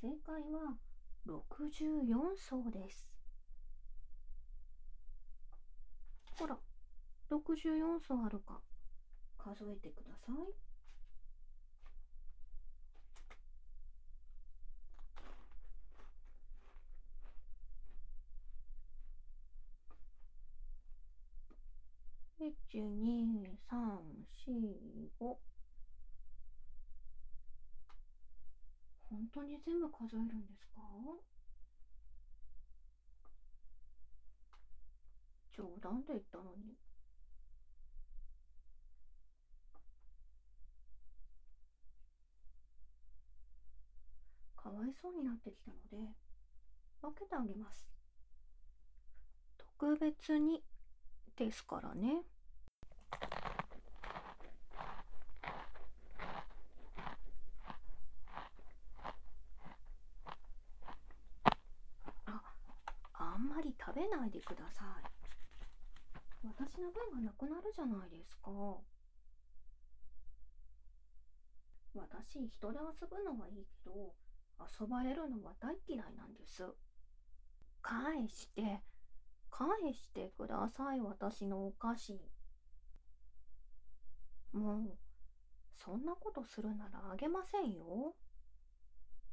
正解は64層です。ほら、64層あるか数えてください。1、2、3、4、5。本当に全部数えるんですか？冗談で言ったのに。かわいそうになってきたので、分けてあげます。特別にですからね。あ、あんまり食べないでください。私の分がなくなるじゃないですか。私、人で遊ぶのはいいけど、遊ばれるのは大嫌いなんです。返して、返してください、私のお菓子。もう、そんなことするならあげませんよ。